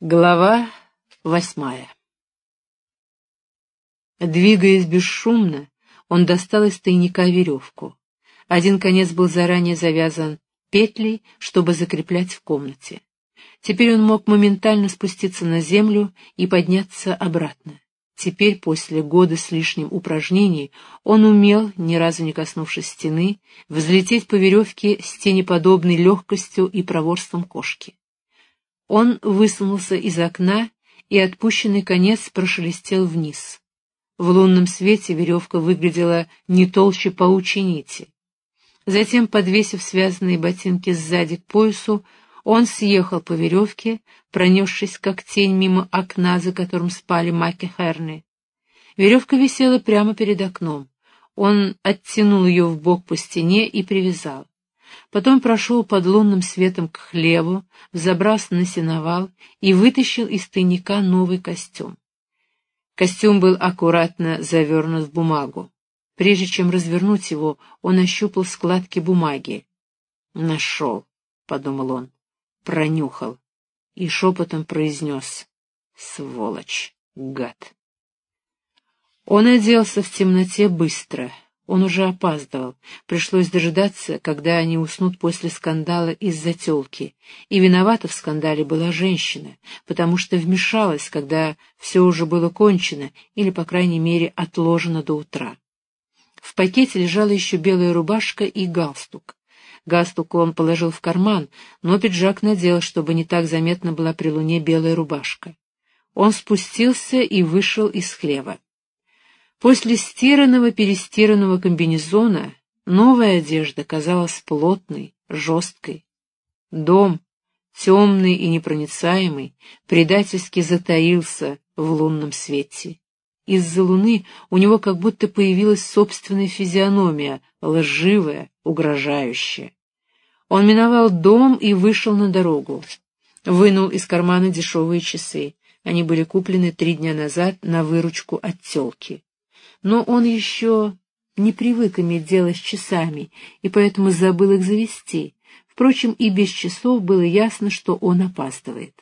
Глава восьмая Двигаясь бесшумно, он достал из тайника веревку. Один конец был заранее завязан петлей, чтобы закреплять в комнате. Теперь он мог моментально спуститься на землю и подняться обратно. Теперь, после года с лишним упражнений, он умел, ни разу не коснувшись стены, взлететь по веревке с тенеподобной легкостью и проворством кошки. Он высунулся из окна, и отпущенный конец прошелестел вниз. В лунном свете веревка выглядела не толще паучьей нити. Затем, подвесив связанные ботинки сзади к поясу, он съехал по веревке, пронесшись как тень мимо окна, за которым спали Маки Херны. Веревка висела прямо перед окном. Он оттянул ее в бок по стене и привязал. Потом прошел под лунным светом к хлеву, взобрался на сеновал и вытащил из тайника новый костюм. Костюм был аккуратно завернут в бумагу. Прежде чем развернуть его, он ощупал складки бумаги. «Нашел», — подумал он, — пронюхал и шепотом произнес «Сволочь, гад». Он оделся в темноте быстро — он уже опаздывал. Пришлось дожидаться, когда они уснут после скандала из-за тёлки. И виновата в скандале была женщина, потому что вмешалась, когда все уже было кончено или, по крайней мере, отложено до утра. В пакете лежала еще белая рубашка и галстук. Галстук он положил в карман, но пиджак надел, чтобы не так заметно была при луне белая рубашка. Он спустился и вышел из хлева. После стиранного-перестиранного комбинезона новая одежда казалась плотной, жесткой. Дом, темный и непроницаемый, предательски затаился в лунном свете. Из-за луны у него как будто появилась собственная физиономия, лживая, угрожающая. Он миновал дом и вышел на дорогу. Вынул из кармана дешевые часы. Они были куплены три дня назад на выручку от телки но он еще не привык иметь дело с часами, и поэтому забыл их завести. Впрочем, и без часов было ясно, что он опаздывает.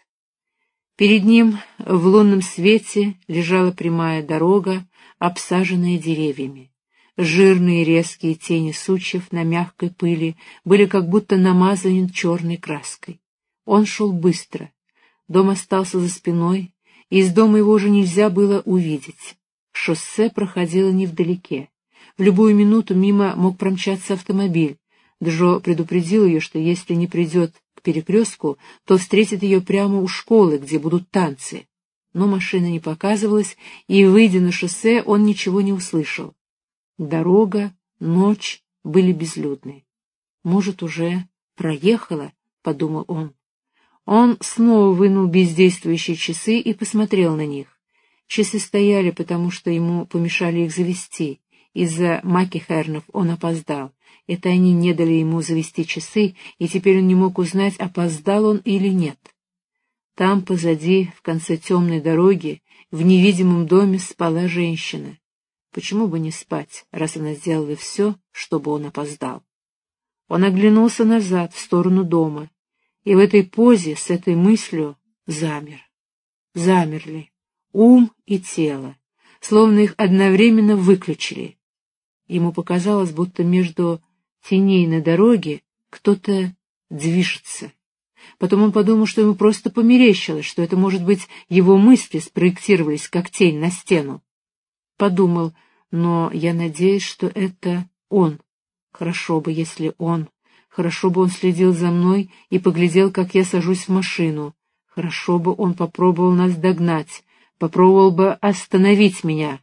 Перед ним в лунном свете лежала прямая дорога, обсаженная деревьями. Жирные резкие тени сучьев на мягкой пыли были как будто намазаны черной краской. Он шел быстро. Дом остался за спиной, и из дома его уже нельзя было увидеть. Шоссе проходило невдалеке. В любую минуту мимо мог промчаться автомобиль. Джо предупредил ее, что если не придет к перекрестку, то встретит ее прямо у школы, где будут танцы. Но машина не показывалась, и, выйдя на шоссе, он ничего не услышал. Дорога, ночь были безлюдны. «Может, уже проехала?» — подумал он. Он снова вынул бездействующие часы и посмотрел на них. Часы стояли, потому что ему помешали их завести. Из-за Макихернов он опоздал. Это они не дали ему завести часы, и теперь он не мог узнать, опоздал он или нет. Там, позади, в конце темной дороги, в невидимом доме спала женщина. Почему бы не спать, раз она сделала все, чтобы он опоздал? Он оглянулся назад, в сторону дома, и в этой позе, с этой мыслью, замер. Замерли ум и тело, словно их одновременно выключили. Ему показалось, будто между теней на дороге кто-то движется. Потом он подумал, что ему просто померещилось, что это, может быть, его мысли спроектировались, как тень на стену. Подумал, но я надеюсь, что это он. Хорошо бы, если он. Хорошо бы он следил за мной и поглядел, как я сажусь в машину. Хорошо бы он попробовал нас догнать попробовал бы остановить меня.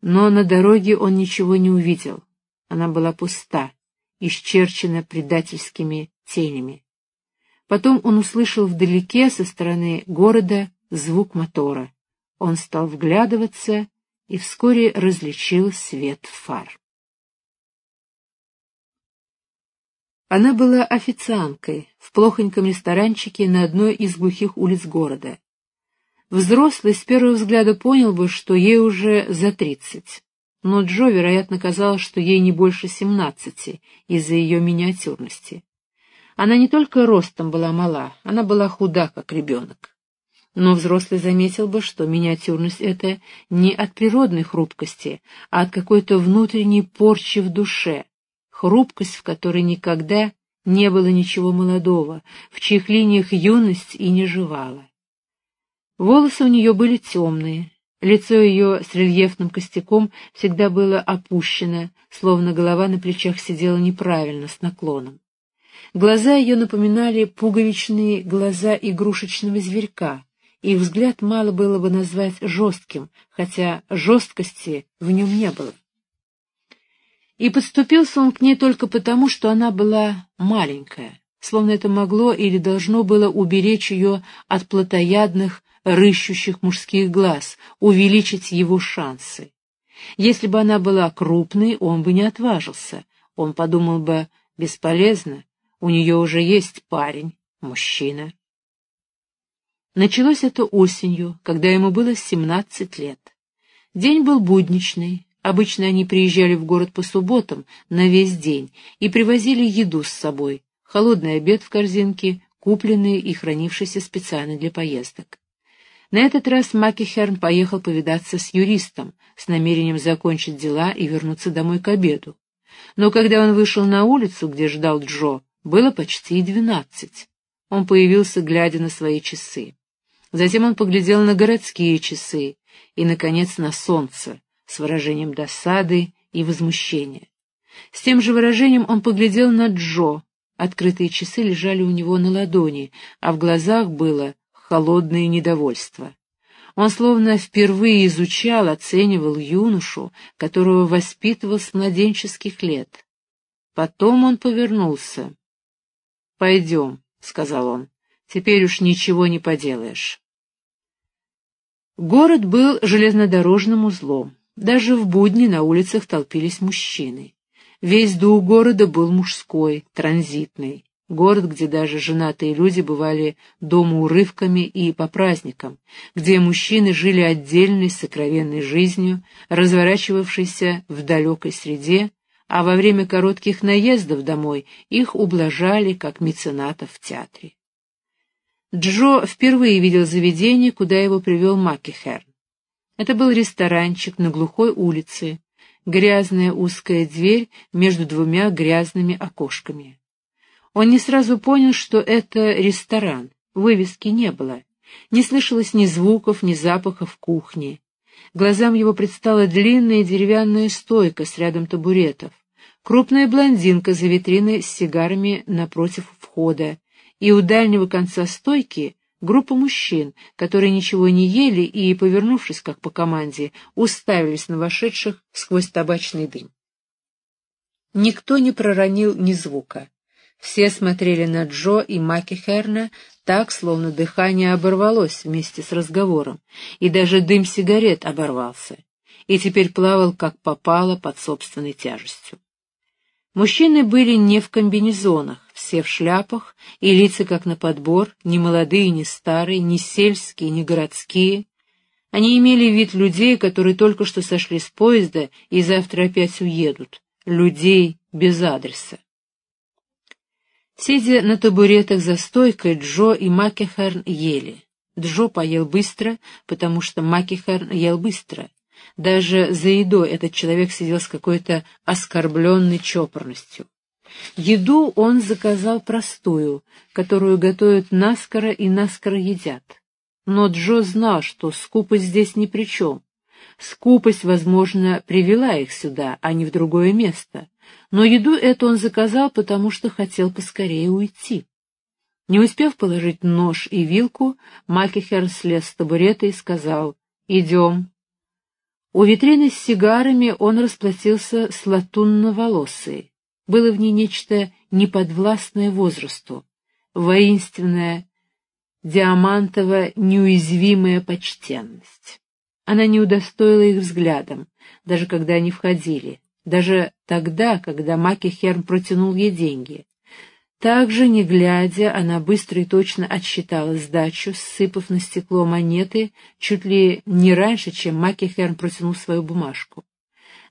Но на дороге он ничего не увидел. Она была пуста, исчерчена предательскими тенями. Потом он услышал вдалеке со стороны города звук мотора. Он стал вглядываться и вскоре различил свет фар. Она была официанткой в плохоньком ресторанчике на одной из глухих улиц города. Взрослый с первого взгляда понял бы, что ей уже за тридцать. Но Джо, вероятно, казалось, что ей не больше семнадцати из-за ее миниатюрности. Она не только ростом была мала, она была худа, как ребенок. Но взрослый заметил бы, что миниатюрность эта не от природной хрупкости, а от какой-то внутренней порчи в душе, хрупкость, в которой никогда не было ничего молодого, в чьих линиях юность и не жевала. Волосы у нее были темные, лицо ее с рельефным костяком всегда было опущено, словно голова на плечах сидела неправильно, с наклоном. Глаза ее напоминали пуговичные глаза игрушечного зверька, их взгляд мало было бы назвать жестким, хотя жесткости в нем не было. И подступился он к ней только потому, что она была маленькая, словно это могло или должно было уберечь ее от плотоядных, рыщущих мужских глаз, увеличить его шансы. Если бы она была крупной, он бы не отважился. Он подумал бы, бесполезно, у нее уже есть парень, мужчина. Началось это осенью, когда ему было семнадцать лет. День был будничный, обычно они приезжали в город по субботам на весь день и привозили еду с собой, холодный обед в корзинке, купленный и хранившийся специально для поездок. На этот раз Макихерн поехал повидаться с юристом с намерением закончить дела и вернуться домой к обеду. Но когда он вышел на улицу, где ждал Джо, было почти двенадцать. Он появился, глядя на свои часы. Затем он поглядел на городские часы и, наконец, на солнце с выражением досады и возмущения. С тем же выражением он поглядел на Джо. Открытые часы лежали у него на ладони, а в глазах было холодное недовольство. Он словно впервые изучал, оценивал юношу, которого воспитывал с младенческих лет. Потом он повернулся. «Пойдем», — сказал он, — «теперь уж ничего не поделаешь». Город был железнодорожным узлом. Даже в будни на улицах толпились мужчины. Весь дух города был мужской, транзитный. Город, где даже женатые люди бывали дома урывками и по праздникам, где мужчины жили отдельной сокровенной жизнью, разворачивавшейся в далекой среде, а во время коротких наездов домой их ублажали, как меценатов в театре. Джо впервые видел заведение, куда его привел Маккихерн. Это был ресторанчик на глухой улице, грязная узкая дверь между двумя грязными окошками. Он не сразу понял, что это ресторан, вывески не было, не слышалось ни звуков, ни запахов кухни. Глазам его предстала длинная деревянная стойка с рядом табуретов, крупная блондинка за витриной с сигарами напротив входа, и у дальнего конца стойки группа мужчин, которые ничего не ели и, повернувшись как по команде, уставились на вошедших сквозь табачный дым. Никто не проронил ни звука. Все смотрели на Джо и Маки Херна так, словно дыхание оборвалось вместе с разговором, и даже дым сигарет оборвался, и теперь плавал как попало под собственной тяжестью. Мужчины были не в комбинезонах, все в шляпах, и лица как на подбор, ни молодые, ни старые, ни сельские, ни городские. Они имели вид людей, которые только что сошли с поезда и завтра опять уедут, людей без адреса. Сидя на табуретах за стойкой, Джо и Макихерн ели. Джо поел быстро, потому что Макихерн ел быстро — даже за едой этот человек сидел с какой-то оскорбленной чопорностью. Еду он заказал простую, которую готовят наскоро и наскоро едят. Но Джо знал, что скупость здесь ни при чем. Скупость, возможно, привела их сюда, а не в другое место. Но еду эту он заказал, потому что хотел поскорее уйти. Не успев положить нож и вилку, Макихер слез с табурета и сказал «Идем, у витрины с сигарами он расплатился с латунно-волосой. Было в ней нечто неподвластное возрасту, воинственная, диамантово неуязвимая почтенность. Она не удостоила их взглядом, даже когда они входили, даже тогда, когда Маки Херн протянул ей деньги. Также, не глядя, она быстро и точно отсчитала сдачу, сыпав на стекло монеты чуть ли не раньше, чем Макихерн протянул свою бумажку.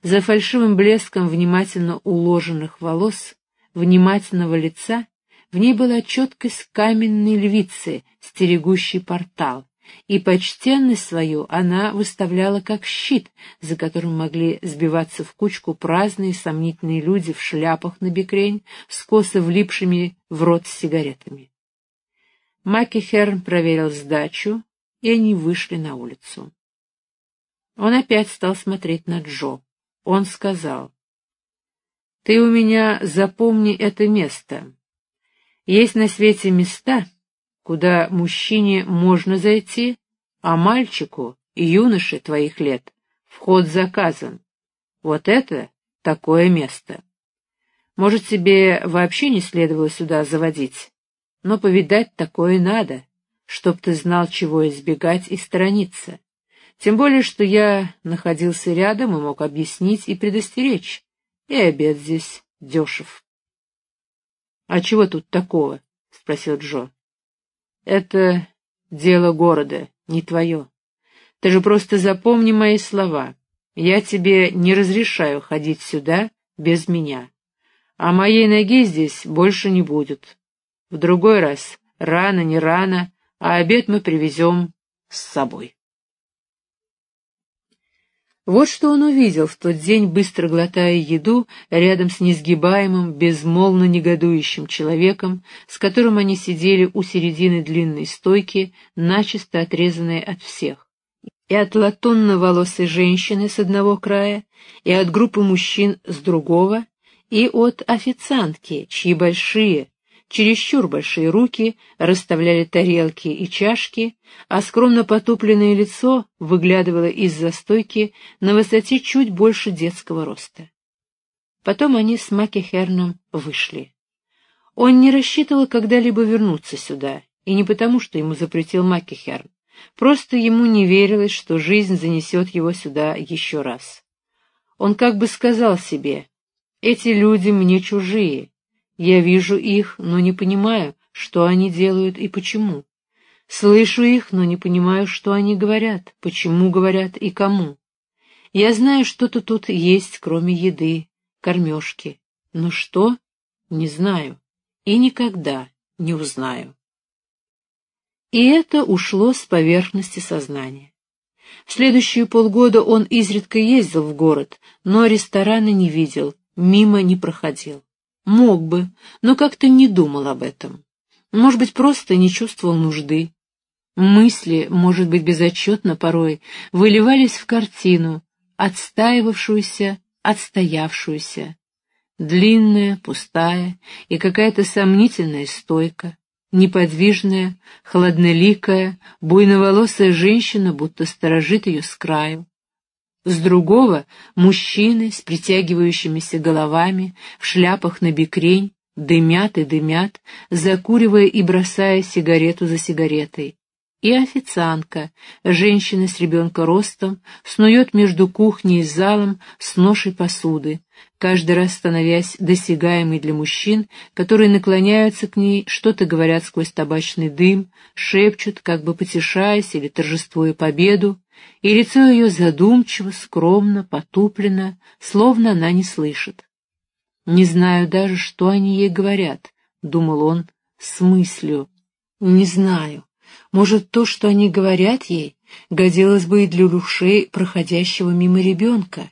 За фальшивым блеском внимательно уложенных волос, внимательного лица В ней была четкость каменной львицы, стерегущей портал, и почтенность свою она выставляла как щит, за которым могли сбиваться в кучку праздные сомнительные люди в шляпах на бекрень, с косо влипшими в рот сигаретами. Маки Херн проверил сдачу, и они вышли на улицу. Он опять стал смотреть на Джо. Он сказал, «Ты у меня запомни это место. Есть на свете места, куда мужчине можно зайти, а мальчику, юноше твоих лет, вход заказан. Вот это такое место. Может, тебе вообще не следовало сюда заводить, но повидать такое надо, чтоб ты знал, чего избегать и сторониться. Тем более, что я находился рядом и мог объяснить и предостеречь, и обед здесь дешев. — А чего тут такого? — спросил Джо. Это дело города, не твое. Ты же просто запомни мои слова. Я тебе не разрешаю ходить сюда без меня. А моей ноги здесь больше не будет. В другой раз, рано, не рано, а обед мы привезем с собой. Вот что он увидел в тот день, быстро глотая еду, рядом с несгибаемым, безмолвно негодующим человеком, с которым они сидели у середины длинной стойки, начисто отрезанной от всех. И от латунно-волосой женщины с одного края, и от группы мужчин с другого, и от официантки, чьи большие, чересчур большие руки расставляли тарелки и чашки, а скромно потупленное лицо выглядывало из-за стойки на высоте чуть больше детского роста. Потом они с Маки Херном вышли. Он не рассчитывал когда-либо вернуться сюда, и не потому, что ему запретил Маки Херн, просто ему не верилось, что жизнь занесет его сюда еще раз. Он как бы сказал себе, «Эти люди мне чужие, я вижу их, но не понимаю, что они делают и почему. Слышу их, но не понимаю, что они говорят, почему говорят и кому. Я знаю, что-то тут есть, кроме еды, кормежки. Но что? Не знаю. И никогда не узнаю. И это ушло с поверхности сознания. В следующие полгода он изредка ездил в город, но рестораны не видел, мимо не проходил. Мог бы, но как-то не думал об этом. Может быть, просто не чувствовал нужды. Мысли, может быть, безотчетно порой, выливались в картину, отстаивавшуюся, отстоявшуюся. Длинная, пустая и какая-то сомнительная стойка, неподвижная, хладноликая, буйноволосая женщина будто сторожит ее с краю. С другого — мужчины с притягивающимися головами, в шляпах на бекрень, дымят и дымят, закуривая и бросая сигарету за сигаретой. И официантка, женщина с ребенка ростом, снует между кухней и залом с ношей посуды, каждый раз становясь досягаемой для мужчин, которые наклоняются к ней, что-то говорят сквозь табачный дым, шепчут, как бы потешаясь или торжествуя победу, и лицо ее задумчиво, скромно, потуплено, словно она не слышит. «Не знаю даже, что они ей говорят», — думал он с мыслью. «Не знаю. Может, то, что они говорят ей, годилось бы и для ушей проходящего мимо ребенка».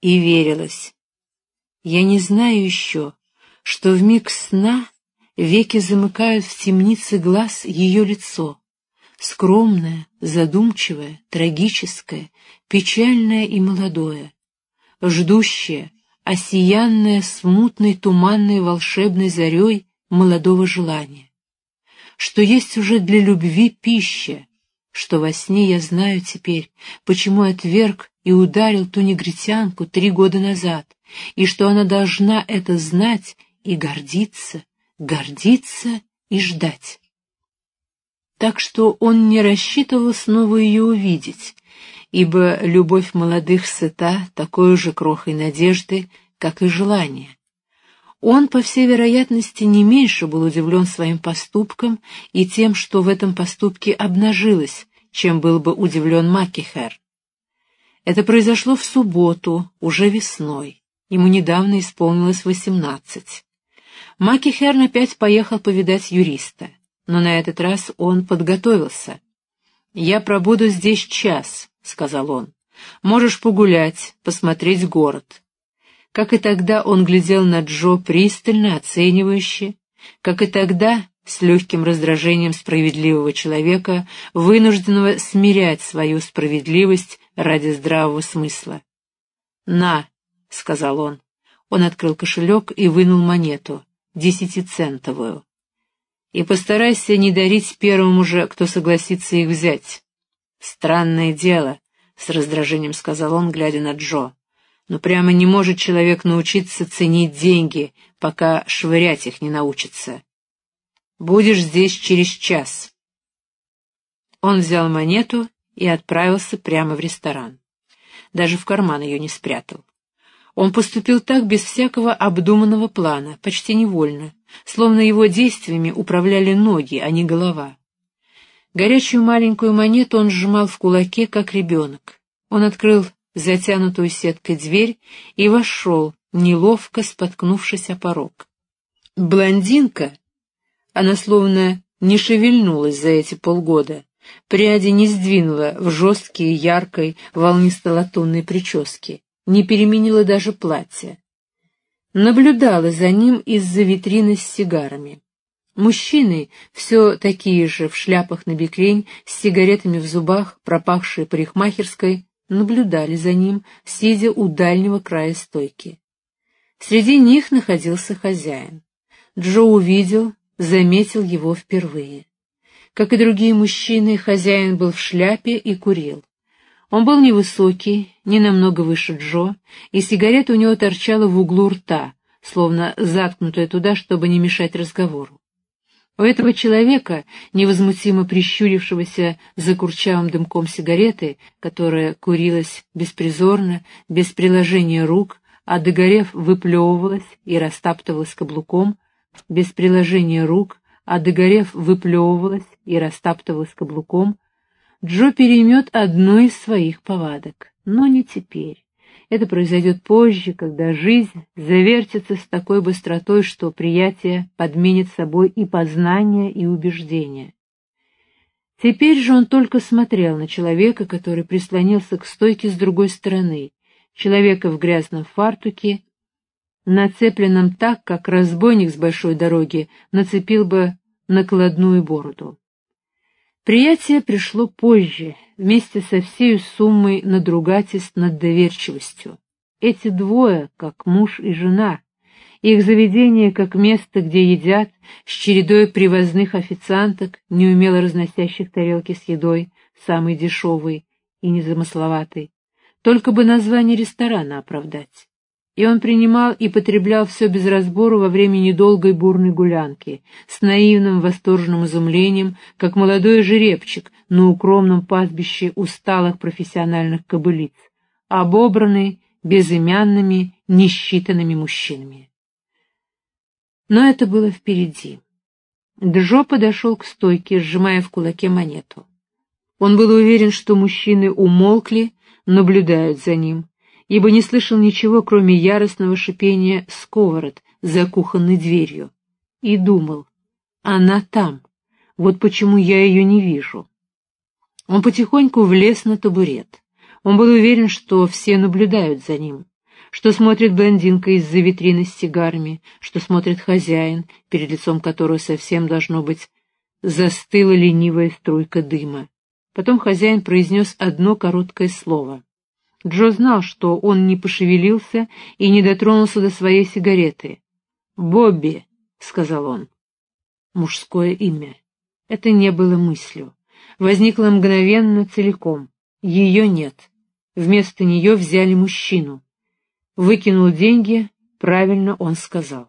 И верилось. «Я не знаю еще, что в миг сна веки замыкают в темнице глаз ее лицо, скромное, задумчивое, трагическое, печальное и молодое, ждущее, осиянное смутной, туманной, волшебной зарей молодого желания, что есть уже для любви пища, что во сне я знаю теперь, почему отверг и ударил ту негритянку три года назад, и что она должна это знать и гордиться, гордиться и ждать так что он не рассчитывал снова ее увидеть, ибо любовь молодых сыта такой же крохой надежды, как и желание. Он, по всей вероятности, не меньше был удивлен своим поступком и тем, что в этом поступке обнажилось, чем был бы удивлен Макихер. Это произошло в субботу, уже весной. Ему недавно исполнилось восемнадцать. Маки Херн опять поехал повидать юриста, но на этот раз он подготовился. «Я пробуду здесь час», — сказал он. «Можешь погулять, посмотреть город». Как и тогда он глядел на Джо пристально, оценивающе, как и тогда с легким раздражением справедливого человека, вынужденного смирять свою справедливость ради здравого смысла. «На», — сказал он. Он открыл кошелек и вынул монету, десятицентовую. «И постарайся не дарить первому же, кто согласится их взять». «Странное дело», — с раздражением сказал он, глядя на Джо. «Но прямо не может человек научиться ценить деньги, пока швырять их не научится». Будешь здесь через час». Он взял монету и отправился прямо в ресторан. Даже в карман ее не спрятал. Он поступил так без всякого обдуманного плана, почти невольно, словно его действиями управляли ноги, а не голова. Горячую маленькую монету он сжимал в кулаке, как ребенок. Он открыл затянутую сеткой дверь и вошел, неловко споткнувшись о порог. Блондинка, она словно не шевельнулась за эти полгода, пряди не сдвинула в жесткие, яркой, волнисто-латунной прическе, не переменила даже платье. Наблюдала за ним из-за витрины с сигарами. Мужчины, все такие же, в шляпах на бекрень, с сигаретами в зубах, пропахшие парикмахерской, наблюдали за ним, сидя у дальнего края стойки. Среди них находился хозяин. Джо увидел, заметил его впервые. Как и другие мужчины, хозяин был в шляпе и курил. Он был невысокий, не намного выше Джо, и сигарета у него торчала в углу рта, словно заткнутая туда, чтобы не мешать разговору. У этого человека, невозмутимо прищурившегося за курчавым дымком сигареты, которая курилась беспризорно, без приложения рук, а догорев выплевывалась и растаптывалась каблуком, без приложения рук, а догорев выплевывалась и растаптывалась каблуком, Джо переймет одну из своих повадок. Но не теперь. Это произойдет позже, когда жизнь завертится с такой быстротой, что приятие подменит собой и познание, и убеждение. Теперь же он только смотрел на человека, который прислонился к стойке с другой стороны, человека в грязном фартуке нацепленном так, как разбойник с большой дороги нацепил бы накладную бороду. Приятие пришло позже, вместе со всей суммой надругательств над доверчивостью. Эти двое, как муж и жена, их заведение как место, где едят, с чередой привозных официанток, неумело разносящих тарелки с едой, самой дешевой и незамысловатой, только бы название ресторана оправдать и он принимал и потреблял все без разбору во время недолгой бурной гулянки, с наивным восторженным изумлением, как молодой жеребчик на укромном пастбище усталых профессиональных кобылиц, обобранный безымянными, несчитанными мужчинами. Но это было впереди. Джо подошел к стойке, сжимая в кулаке монету. Он был уверен, что мужчины умолкли, наблюдают за ним, ибо не слышал ничего, кроме яростного шипения сковород за кухонной дверью, и думал, она там, вот почему я ее не вижу. Он потихоньку влез на табурет. Он был уверен, что все наблюдают за ним, что смотрит блондинка из-за витрины с сигарами, что смотрит хозяин, перед лицом которого совсем должно быть застыла ленивая струйка дыма. Потом хозяин произнес одно короткое слово — Джо знал, что он не пошевелился и не дотронулся до своей сигареты. «Бобби», — сказал он. Мужское имя. Это не было мыслью. Возникло мгновенно целиком. Ее нет. Вместо нее взяли мужчину. Выкинул деньги, правильно он сказал.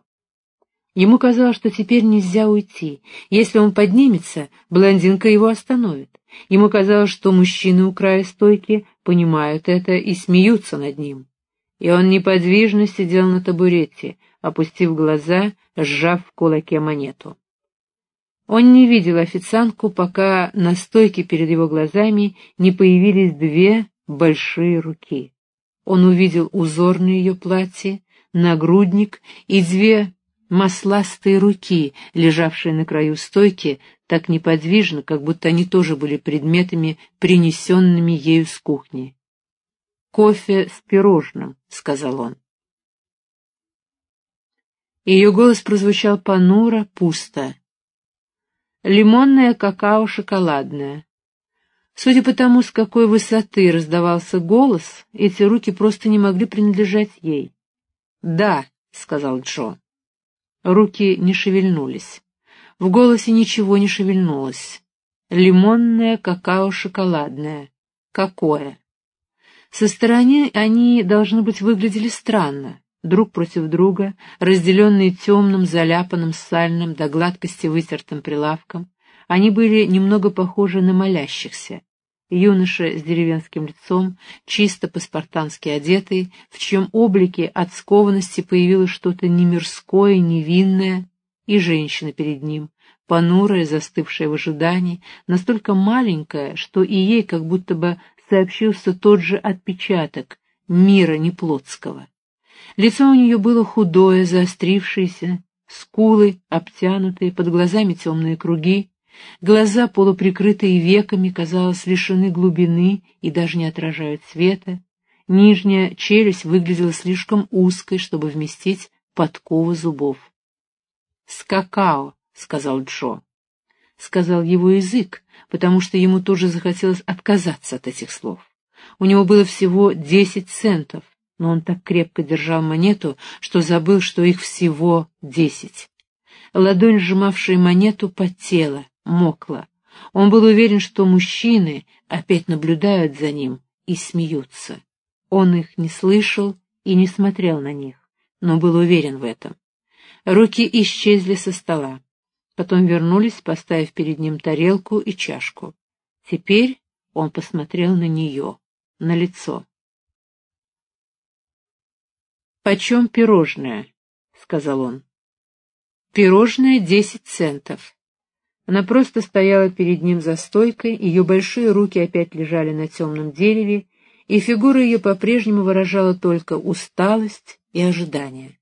Ему казалось, что теперь нельзя уйти. Если он поднимется, блондинка его остановит. Ему казалось, что мужчины у края стойки понимают это и смеются над ним. И он неподвижно сидел на табурете, опустив глаза, сжав в кулаке монету. Он не видел официантку, пока на стойке перед его глазами не появились две большие руки. Он увидел узор на ее платье, нагрудник и две масластые руки, лежавшие на краю стойки, так неподвижно, как будто они тоже были предметами, принесенными ею с кухни. «Кофе с пирожным», — сказал он. Ее голос прозвучал понуро, пусто. «Лимонное какао шоколадное». Судя по тому, с какой высоты раздавался голос, эти руки просто не могли принадлежать ей. «Да», — сказал Джо. Руки не шевельнулись. В голосе ничего не шевельнулось. Лимонное какао-шоколадное. Какое? Со стороны они, должно быть, выглядели странно. Друг против друга, разделенные темным, заляпанным, сальным, до гладкости вытертым прилавком, они были немного похожи на молящихся. Юноша с деревенским лицом, чисто по-спартански одетый, в чьем облике от скованности появилось что-то не мирское, невинное, и женщина перед ним, понурая, застывшая в ожидании, настолько маленькая, что и ей как будто бы сообщился тот же отпечаток мира неплотского. Лицо у нее было худое, заострившееся, скулы обтянутые, под глазами темные круги, Глаза, полуприкрытые веками, казалось, лишены глубины и даже не отражают света. Нижняя челюсть выглядела слишком узкой, чтобы вместить подкову зубов. «С какао», — сказал Джо. Сказал его язык, потому что ему тоже захотелось отказаться от этих слов. У него было всего десять центов, но он так крепко держал монету, что забыл, что их всего десять. Ладонь, сжимавшая монету, потела, мокла. Он был уверен, что мужчины опять наблюдают за ним и смеются. Он их не слышал и не смотрел на них, но был уверен в этом. Руки исчезли со стола. Потом вернулись, поставив перед ним тарелку и чашку. Теперь он посмотрел на нее, на лицо. «Почем пирожное?» — сказал он. «Пирожное десять центов». Она просто стояла перед ним за стойкой, ее большие руки опять лежали на темном дереве, и фигура ее по-прежнему выражала только усталость и ожидание.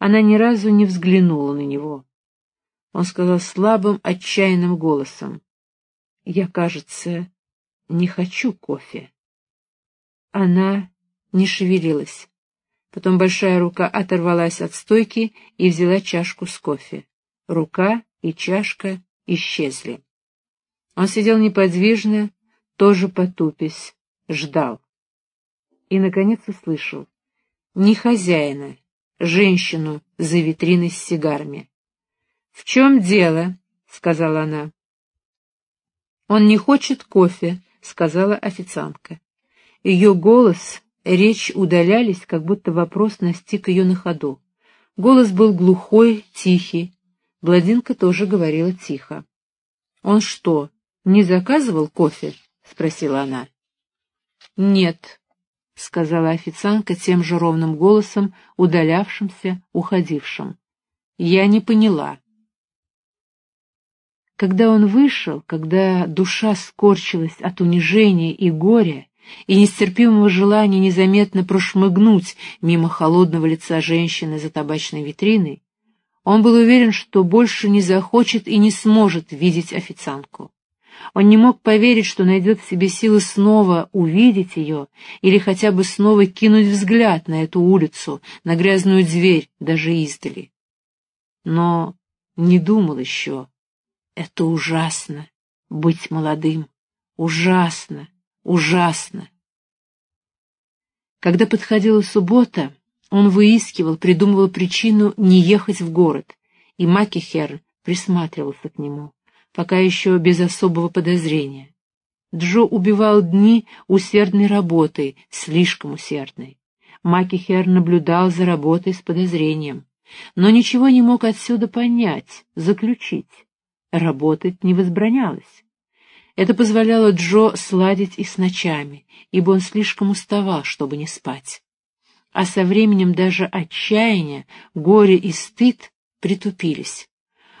Она ни разу не взглянула на него. Он сказал слабым, отчаянным голосом, «Я, кажется, не хочу кофе». Она не шевелилась. Потом большая рука оторвалась от стойки и взяла чашку с кофе. Рука и чашка исчезли. Он сидел неподвижно, тоже потупясь, ждал. И, наконец, услышал. Не хозяина, женщину за витриной с сигарами. «В чем дело?» — сказала она. «Он не хочет кофе», — сказала официантка. Ее голос, речь удалялись, как будто вопрос настиг ее на ходу. Голос был глухой, тихий, Бладинка тоже говорила тихо. «Он что, не заказывал кофе?» — спросила она. «Нет», — сказала официантка тем же ровным голосом, удалявшимся, уходившим. «Я не поняла». Когда он вышел, когда душа скорчилась от унижения и горя, и нестерпимого желания незаметно прошмыгнуть мимо холодного лица женщины за табачной витриной, он был уверен, что больше не захочет и не сможет видеть официантку. Он не мог поверить, что найдет в себе силы снова увидеть ее или хотя бы снова кинуть взгляд на эту улицу, на грязную дверь, даже издали. Но не думал еще. Это ужасно — быть молодым. Ужасно, ужасно. Когда подходила суббота, он выискивал, придумывал причину не ехать в город, и Макихер присматривался к нему, пока еще без особого подозрения. Джо убивал дни усердной работой, слишком усердной. Макихер наблюдал за работой с подозрением, но ничего не мог отсюда понять, заключить. Работать не возбранялось. Это позволяло Джо сладить и с ночами, ибо он слишком уставал, чтобы не спать а со временем даже отчаяние, горе и стыд притупились.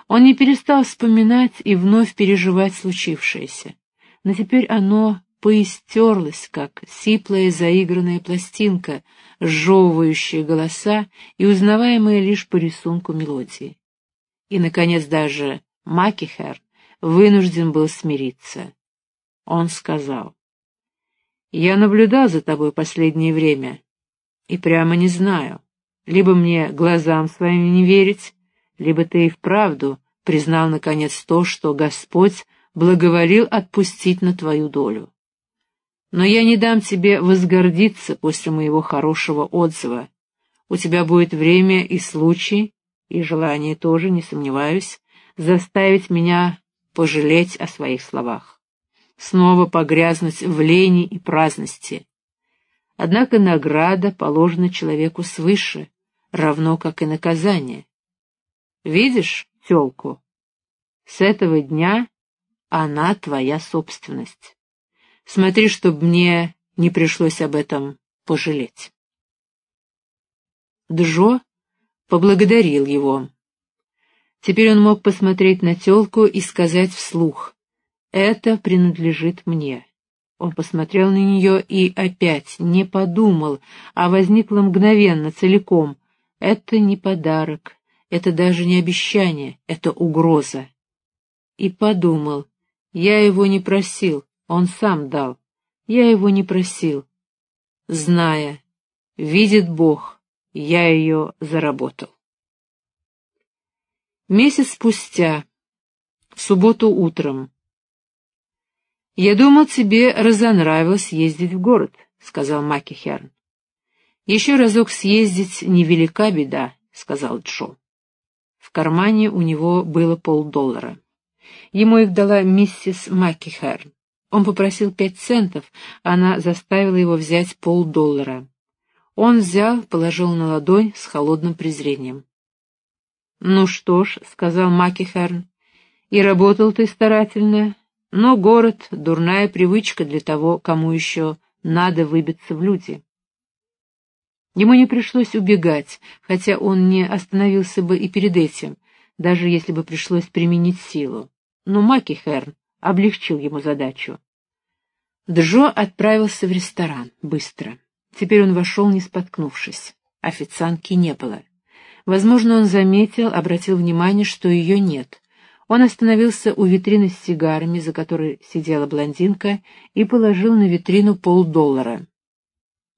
Он не перестал вспоминать и вновь переживать случившееся, но теперь оно поистерлась, как сиплая заигранная пластинка, сжевывающая голоса и узнаваемая лишь по рисунку мелодии. И, наконец, даже Макихер вынужден был смириться. Он сказал, «Я наблюдал за тобой последнее время и прямо не знаю, либо мне глазам своим не верить, либо ты и вправду признал, наконец, то, что Господь благоволил отпустить на твою долю. Но я не дам тебе возгордиться после моего хорошего отзыва. У тебя будет время и случай, и желание тоже, не сомневаюсь, заставить меня пожалеть о своих словах. Снова погрязнуть в лени и праздности. Однако награда положена человеку свыше, равно как и наказание. Видишь тёлку? С этого дня она твоя собственность. Смотри, чтобы мне не пришлось об этом пожалеть. Джо поблагодарил его. Теперь он мог посмотреть на тёлку и сказать вслух «Это принадлежит мне». Он посмотрел на нее и опять не подумал, а возникло мгновенно, целиком. Это не подарок, это даже не обещание, это угроза. И подумал, я его не просил, он сам дал. Я его не просил. Зная, видит Бог, я ее заработал. Месяц спустя, в субботу утром. «Я думал, тебе разонравилось ездить в город», — сказал Маки Херн. «Еще разок съездить — невелика беда», — сказал Джо. В кармане у него было полдоллара. Ему их дала миссис Маккихерн. Он попросил пять центов, она заставила его взять полдоллара. Он взял, положил на ладонь с холодным презрением. «Ну что ж», — сказал Маккихерн, — «и работал ты старательно, но город — дурная привычка для того, кому еще надо выбиться в люди». Ему не пришлось убегать, хотя он не остановился бы и перед этим, даже если бы пришлось применить силу но Макихерн облегчил ему задачу. Джо отправился в ресторан, быстро. Теперь он вошел, не споткнувшись. Официантки не было. Возможно, он заметил, обратил внимание, что ее нет. Он остановился у витрины с сигарами, за которой сидела блондинка, и положил на витрину полдоллара.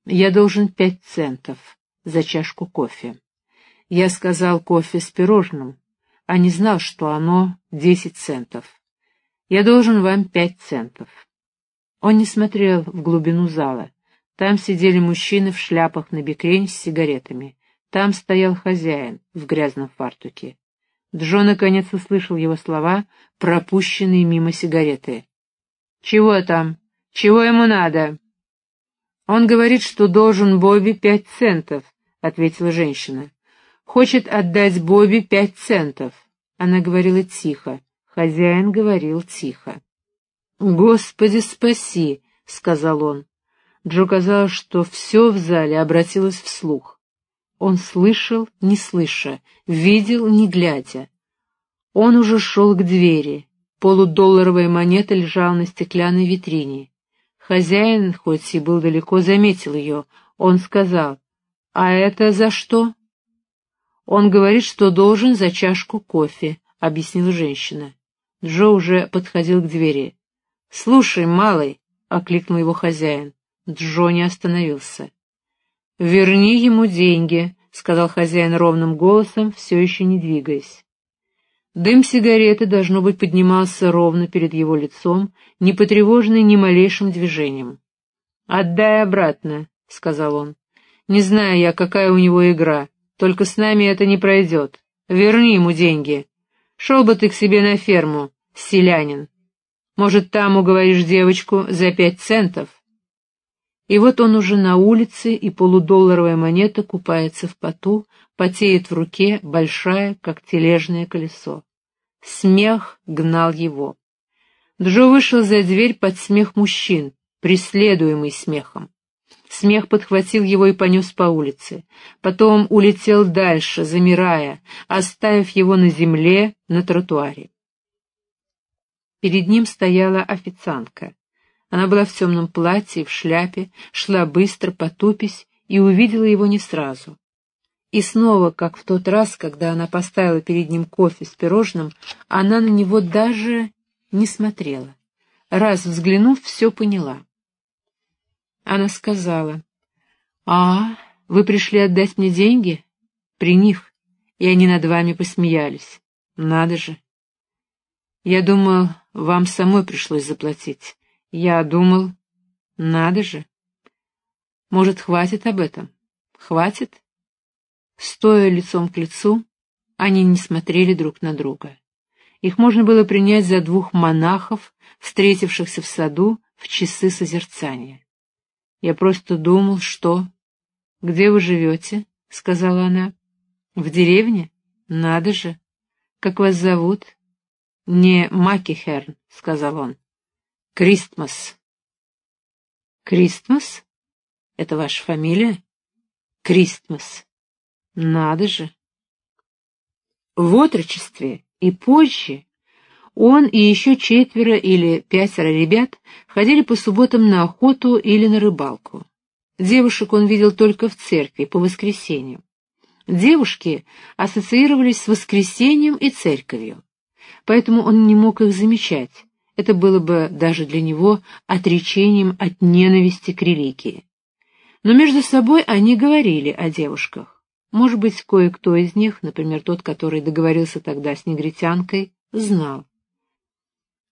«Я должен пять центов за чашку кофе». Я сказал кофе с пирожным, а не знал, что оно десять центов. Я должен вам пять центов. Он не смотрел в глубину зала. Там сидели мужчины в шляпах на бекрень с сигаретами. Там стоял хозяин в грязном фартуке. Джо наконец услышал его слова, пропущенные мимо сигареты. «Чего там? Чего ему надо?» «Он говорит, что должен Бобби пять центов», — ответила женщина хочет отдать Бобби пять центов. Она говорила тихо, хозяин говорил тихо. «Господи, спаси!» — сказал он. Джо казалось, что все в зале обратилось вслух. Он слышал, не слыша, видел, не глядя. Он уже шел к двери. Полудолларовая монета лежала на стеклянной витрине. Хозяин, хоть и был далеко, заметил ее. Он сказал, «А это за что?» «Он говорит, что должен за чашку кофе», — объяснила женщина. Джо уже подходил к двери. «Слушай, малый», — окликнул его хозяин. Джо не остановился. «Верни ему деньги», — сказал хозяин ровным голосом, все еще не двигаясь. Дым сигареты, должно быть, поднимался ровно перед его лицом, не потревоженный ни малейшим движением. «Отдай обратно», — сказал он. «Не знаю я, какая у него игра, только с нами это не пройдет. Верни ему деньги. Шел бы ты к себе на ферму, селянин. Может, там уговоришь девочку за пять центов?» И вот он уже на улице, и полудолларовая монета купается в поту, потеет в руке, большая, как тележное колесо. Смех гнал его. Джо вышел за дверь под смех мужчин, преследуемый смехом. Смех подхватил его и понес по улице. Потом улетел дальше, замирая, оставив его на земле, на тротуаре. Перед ним стояла официантка. Она была в темном платье, в шляпе, шла быстро, потупись, и увидела его не сразу. И снова, как в тот раз, когда она поставила перед ним кофе с пирожным, она на него даже не смотрела. Раз взглянув, все поняла. Она сказала, «А, вы пришли отдать мне деньги? При них, и они над вами посмеялись. Надо же. Я думал, вам самой пришлось заплатить. Я думал, надо же. Может, хватит об этом? Хватит?» Стоя лицом к лицу, они не смотрели друг на друга. Их можно было принять за двух монахов, встретившихся в саду в часы созерцания. Я просто думал, что... «Где вы живете?» — сказала она. «В деревне? Надо же! Как вас зовут?» «Не Макихерн», — сказал он. «Кристмас». «Кристмас? Это ваша фамилия?» «Кристмас». Надо же! В отрочестве и позже он и еще четверо или пятеро ребят ходили по субботам на охоту или на рыбалку. Девушек он видел только в церкви по воскресеньям. Девушки ассоциировались с воскресением и церковью, поэтому он не мог их замечать. Это было бы даже для него отречением от ненависти к религии. Но между собой они говорили о девушках. Может быть, кое-кто из них, например, тот, который договорился тогда с негритянкой, знал.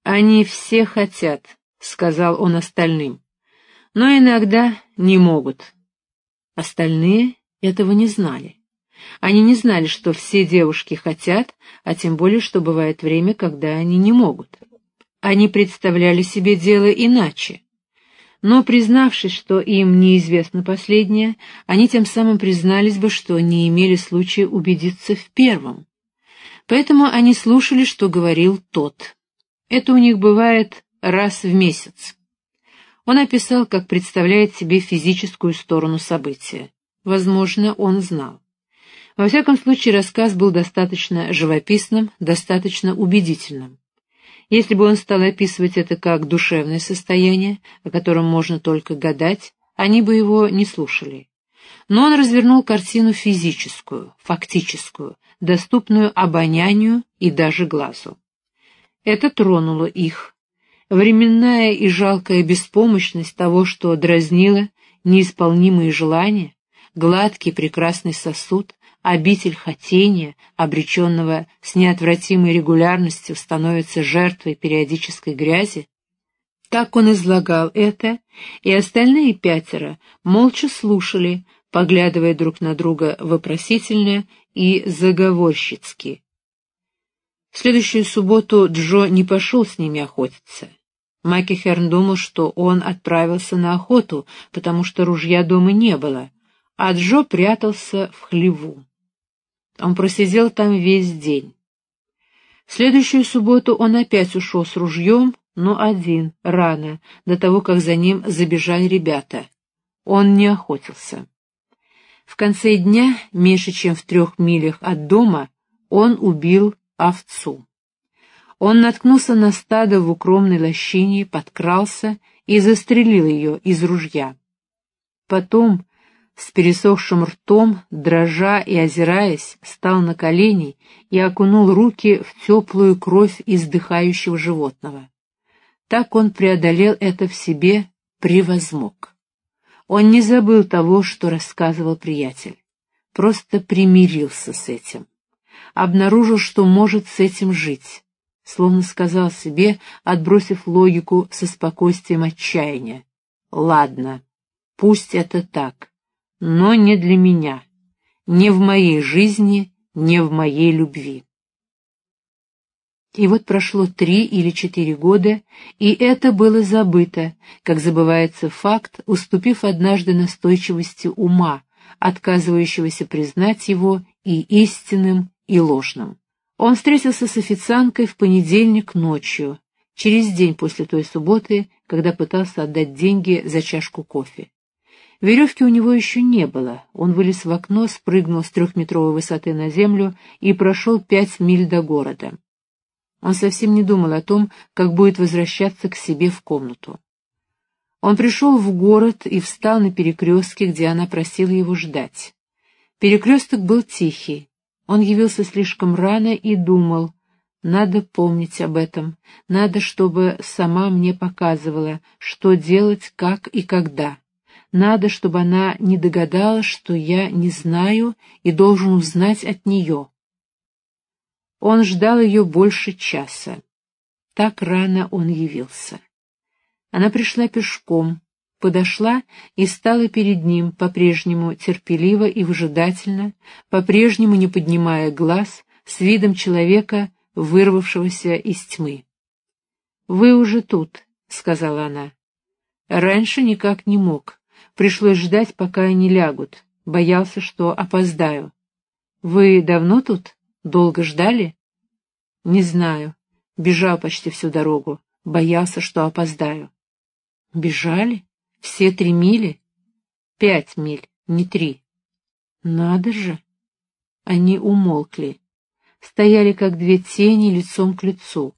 «Они все хотят», — сказал он остальным, — «но иногда не могут». Остальные этого не знали. Они не знали, что все девушки хотят, а тем более, что бывает время, когда они не могут. Они представляли себе дело иначе. Но, признавшись, что им неизвестно последнее, они тем самым признались бы, что не имели случая убедиться в первом. Поэтому они слушали, что говорил тот. Это у них бывает раз в месяц. Он описал, как представляет себе физическую сторону события. Возможно, он знал. Во всяком случае, рассказ был достаточно живописным, достаточно убедительным. Если бы он стал описывать это как душевное состояние, о котором можно только гадать, они бы его не слушали. Но он развернул картину физическую, фактическую, доступную обонянию и даже глазу. Это тронуло их. Временная и жалкая беспомощность того, что дразнило, неисполнимые желания, гладкий прекрасный сосуд, обитель хотения, обреченного с неотвратимой регулярностью, становится жертвой периодической грязи? Так он излагал это, и остальные пятеро молча слушали, поглядывая друг на друга вопросительно и заговорщицки. В следующую субботу Джо не пошел с ними охотиться. Маки Херн думал, что он отправился на охоту, потому что ружья дома не было, а Джо прятался в хлеву. Он просидел там весь день. В следующую субботу он опять ушел с ружьем, но один, рано, до того, как за ним забежали ребята. Он не охотился. В конце дня, меньше чем в трех милях от дома, он убил овцу. Он наткнулся на стадо в укромной лощине, подкрался и застрелил ее из ружья. Потом, с пересохшим ртом, дрожа и озираясь, встал на колени и окунул руки в теплую кровь издыхающего животного. Так он преодолел это в себе, превозмог. Он не забыл того, что рассказывал приятель, просто примирился с этим, обнаружил, что может с этим жить, словно сказал себе, отбросив логику со спокойствием отчаяния. «Ладно, пусть это так» но не для меня, не в моей жизни, не в моей любви. И вот прошло три или четыре года, и это было забыто, как забывается факт, уступив однажды настойчивости ума, отказывающегося признать его и истинным, и ложным. Он встретился с официанткой в понедельник ночью, через день после той субботы, когда пытался отдать деньги за чашку кофе. Веревки у него еще не было. Он вылез в окно, спрыгнул с трехметровой высоты на землю и прошел пять миль до города. Он совсем не думал о том, как будет возвращаться к себе в комнату. Он пришел в город и встал на перекрестке, где она просила его ждать. Перекресток был тихий. Он явился слишком рано и думал, надо помнить об этом, надо, чтобы сама мне показывала, что делать, как и когда. Надо, чтобы она не догадалась, что я не знаю и должен узнать от нее. Он ждал ее больше часа. Так рано он явился. Она пришла пешком, подошла и стала перед ним, по-прежнему терпеливо и выжидательно, по-прежнему не поднимая глаз, с видом человека, вырвавшегося из тьмы. «Вы уже тут», — сказала она. «Раньше никак не мог. Пришлось ждать, пока они лягут. Боялся, что опоздаю. Вы давно тут? Долго ждали?» «Не знаю. Бежал почти всю дорогу. Боялся, что опоздаю». Бежали? Все три мили? Пять миль, не три. Надо же! Они умолкли. Стояли, как две тени, лицом к лицу.